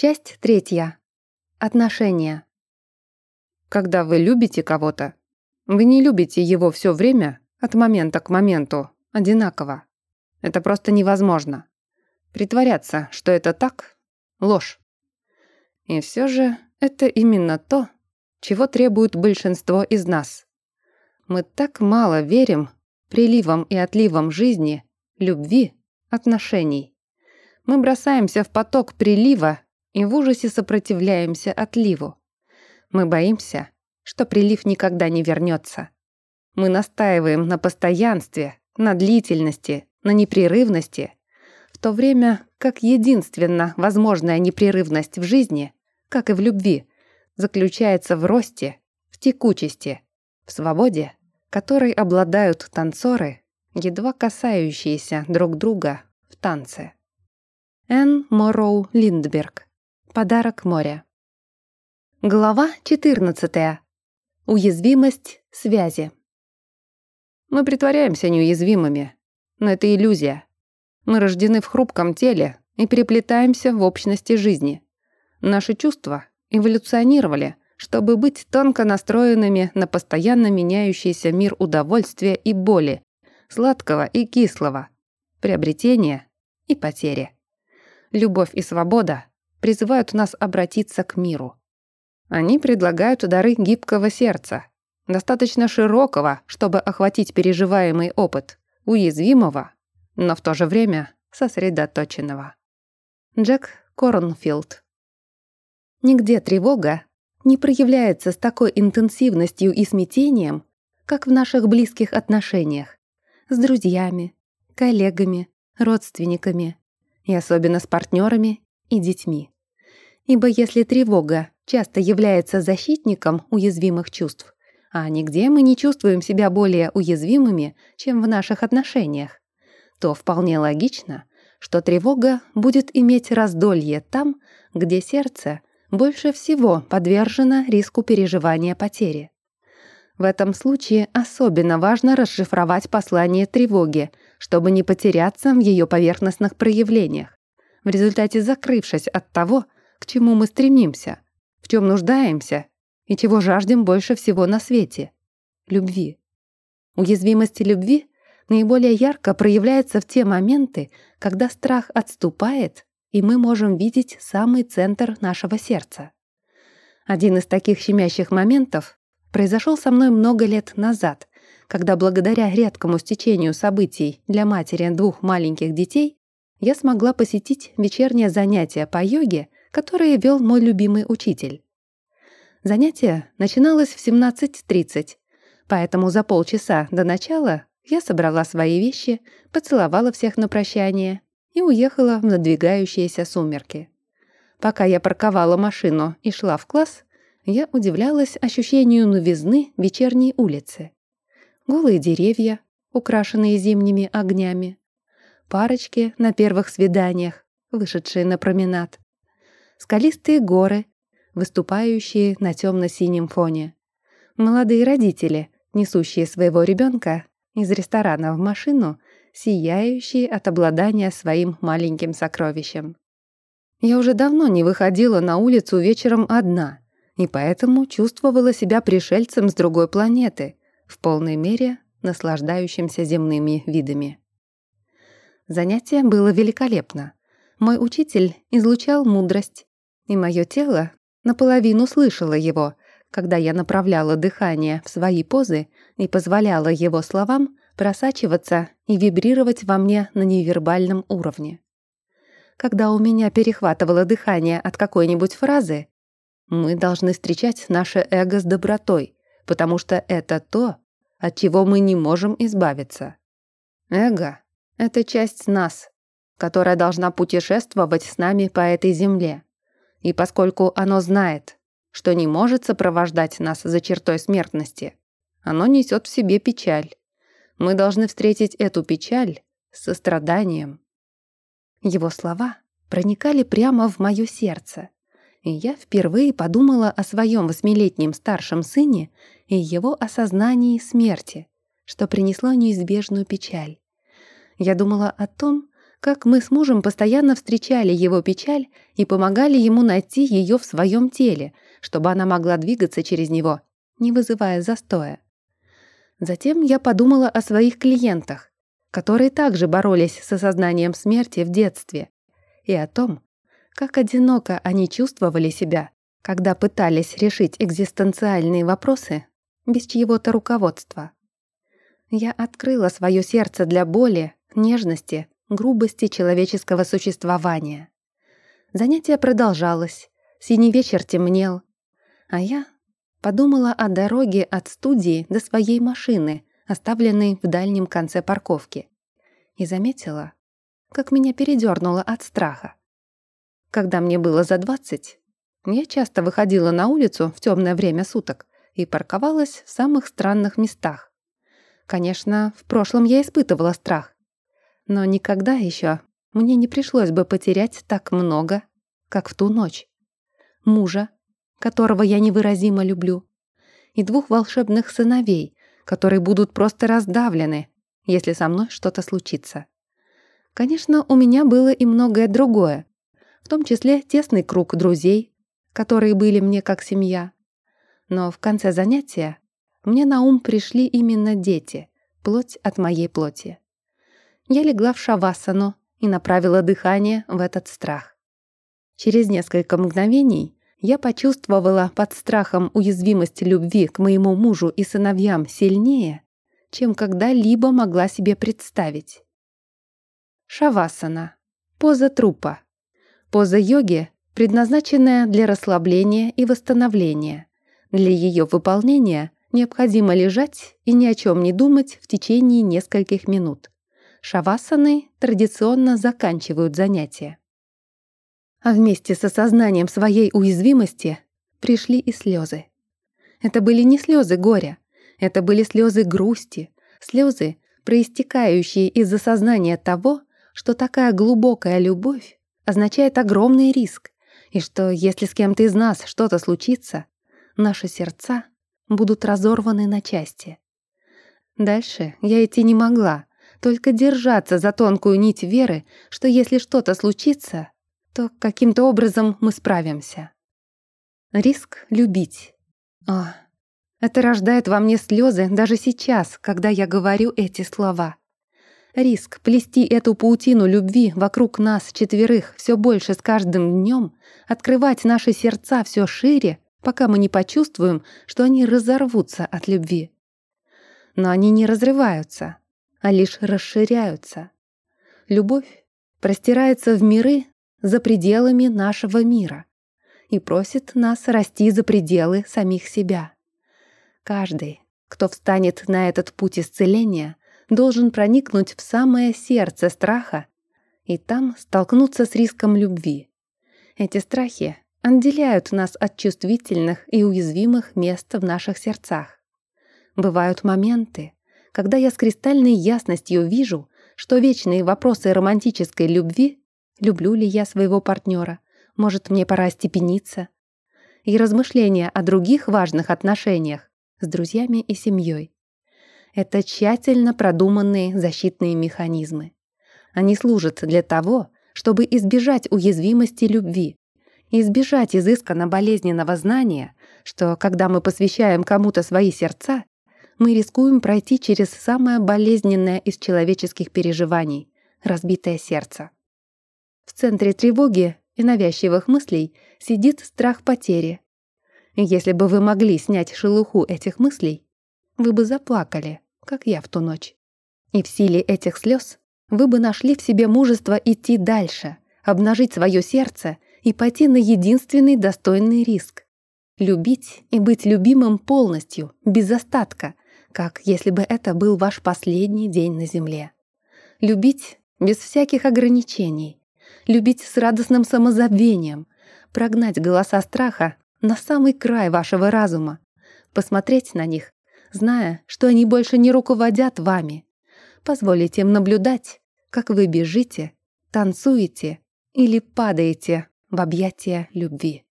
Часть третья. Отношения. Когда вы любите кого-то, вы не любите его все время, от момента к моменту, одинаково. Это просто невозможно. Притворяться, что это так — ложь. И все же это именно то, чего требует большинство из нас. Мы так мало верим приливам и отливам жизни, любви, отношений. Мы бросаемся в поток прилива и в ужасе сопротивляемся отливу. Мы боимся, что прилив никогда не вернется. Мы настаиваем на постоянстве, на длительности, на непрерывности, в то время как единственно возможная непрерывность в жизни, как и в любви, заключается в росте, в текучести, в свободе, которой обладают танцоры, едва касающиеся друг друга в танце. Энн Морроу Линдберг. Подарок моря. Глава 14. Уязвимость связи. Мы притворяемся неуязвимыми, но это иллюзия. Мы рождены в хрупком теле и переплетаемся в общности жизни. Наши чувства эволюционировали, чтобы быть тонко настроенными на постоянно меняющийся мир удовольствия и боли, сладкого и кислого, приобретения и потери. Любовь и свобода призывают нас обратиться к миру. Они предлагают дары гибкого сердца, достаточно широкого, чтобы охватить переживаемый опыт, уязвимого, но в то же время сосредоточенного. Джек Корнфилд Нигде тревога не проявляется с такой интенсивностью и смятением, как в наших близких отношениях с друзьями, коллегами, родственниками и особенно с партнерами и детьми. Ибо если тревога часто является защитником уязвимых чувств, а нигде мы не чувствуем себя более уязвимыми, чем в наших отношениях, то вполне логично, что тревога будет иметь раздолье там, где сердце больше всего подвержено риску переживания потери. В этом случае особенно важно расшифровать послание тревоги, чтобы не потеряться в ее поверхностных проявлениях, в результате закрывшись от того, к чему мы стремимся, в чем нуждаемся и чего жаждем больше всего на свете — любви. Уязвимость любви наиболее ярко проявляется в те моменты, когда страх отступает, и мы можем видеть самый центр нашего сердца. Один из таких щемящих моментов произошел со мной много лет назад, когда благодаря редкому стечению событий для матери двух маленьких детей я смогла посетить вечернее занятие по йоге, которое вел мой любимый учитель. Занятие начиналось в 17.30, поэтому за полчаса до начала я собрала свои вещи, поцеловала всех на прощание и уехала в надвигающиеся сумерки. Пока я парковала машину и шла в класс, я удивлялась ощущению новизны вечерней улицы. Голые деревья, украшенные зимними огнями, парочки на первых свиданиях, вышедшие на променад, скалистые горы, выступающие на темно-синем фоне, молодые родители, несущие своего ребенка из ресторана в машину, сияющие от обладания своим маленьким сокровищем. Я уже давно не выходила на улицу вечером одна, и поэтому чувствовала себя пришельцем с другой планеты, в полной мере наслаждающимся земными видами. Занятие было великолепно. Мой учитель излучал мудрость, и мое тело наполовину слышало его, когда я направляла дыхание в свои позы и позволяла его словам просачиваться и вибрировать во мне на невербальном уровне. Когда у меня перехватывало дыхание от какой-нибудь фразы, мы должны встречать наше эго с добротой, потому что это то, от чего мы не можем избавиться. Эго — это часть нас, которая должна путешествовать с нами по этой земле. И поскольку оно знает, что не может сопровождать нас за чертой смертности, оно несет в себе печаль, мы должны встретить эту печаль с состраданием. Его слова проникали прямо в мое сердце, и я впервые подумала о своем восьмилетнем старшем сыне и его осознании смерти, что принесло неизбежную печаль. Я думала о том, как мы с мужем постоянно встречали его печаль и помогали ему найти ее в своем теле, чтобы она могла двигаться через него, не вызывая застоя. Затем я подумала о своих клиентах, которые также боролись с осознанием смерти в детстве, и о том, как одиноко они чувствовали себя, когда пытались решить экзистенциальные вопросы без чьего-то руководства. Я открыла свое сердце для боли, нежности, грубости человеческого существования. Занятие продолжалось, синий вечер темнел, а я подумала о дороге от студии до своей машины, оставленной в дальнем конце парковки, и заметила, как меня передернуло от страха. Когда мне было за двадцать, я часто выходила на улицу в темное время суток и парковалась в самых странных местах. Конечно, в прошлом я испытывала страх, но никогда еще мне не пришлось бы потерять так много, как в ту ночь. Мужа, которого я невыразимо люблю, и двух волшебных сыновей, которые будут просто раздавлены, если со мной что-то случится. Конечно, у меня было и многое другое, в том числе тесный круг друзей, которые были мне как семья. Но в конце занятия мне на ум пришли именно дети, плоть от моей плоти. Я легла в шавасану и направила дыхание в этот страх. Через несколько мгновений я почувствовала под страхом уязвимость любви к моему мужу и сыновьям сильнее, чем когда-либо могла себе представить. Шавасана. Поза трупа. Поза йоги, предназначенная для расслабления и восстановления. Для ее выполнения необходимо лежать и ни о чем не думать в течение нескольких минут. Шавасаны традиционно заканчивают занятия. А вместе с осознанием своей уязвимости пришли и слезы. Это были не слезы горя, это были слезы грусти, слезы, проистекающие из осознания того, что такая глубокая любовь означает огромный риск, и что если с кем-то из нас что-то случится, наши сердца будут разорваны на части. Дальше я идти не могла, только держаться за тонкую нить веры, что если что-то случится, то каким-то образом мы справимся. Риск любить. О, это рождает во мне слезы даже сейчас, когда я говорю эти слова. Риск плести эту паутину любви вокруг нас четверых все больше с каждым днем, открывать наши сердца все шире, пока мы не почувствуем, что они разорвутся от любви. Но они не разрываются, а лишь расширяются. Любовь простирается в миры за пределами нашего мира и просит нас расти за пределы самих себя. Каждый, кто встанет на этот путь исцеления, должен проникнуть в самое сердце страха и там столкнуться с риском любви. Эти страхи отделяют нас от чувствительных и уязвимых мест в наших сердцах. Бывают моменты, когда я с кристальной ясностью вижу, что вечные вопросы романтической любви люблю ли я своего партнера, может, мне пора степениться, и размышления о других важных отношениях с друзьями и семьей это тщательно продуманные защитные механизмы. Они служат для того, чтобы избежать уязвимости любви, избежать изысканно болезненного знания, что когда мы посвящаем кому-то свои сердца, мы рискуем пройти через самое болезненное из человеческих переживаний — разбитое сердце. В центре тревоги и навязчивых мыслей сидит страх потери. Если бы вы могли снять шелуху этих мыслей, вы бы заплакали как я в ту ночь. И в силе этих слез вы бы нашли в себе мужество идти дальше, обнажить свое сердце и пойти на единственный достойный риск. Любить и быть любимым полностью, без остатка, как если бы это был ваш последний день на земле. Любить без всяких ограничений. Любить с радостным самозабвением. Прогнать голоса страха на самый край вашего разума. Посмотреть на них зная, что они больше не руководят вами. Позволите им наблюдать, как вы бежите, танцуете или падаете в объятия любви.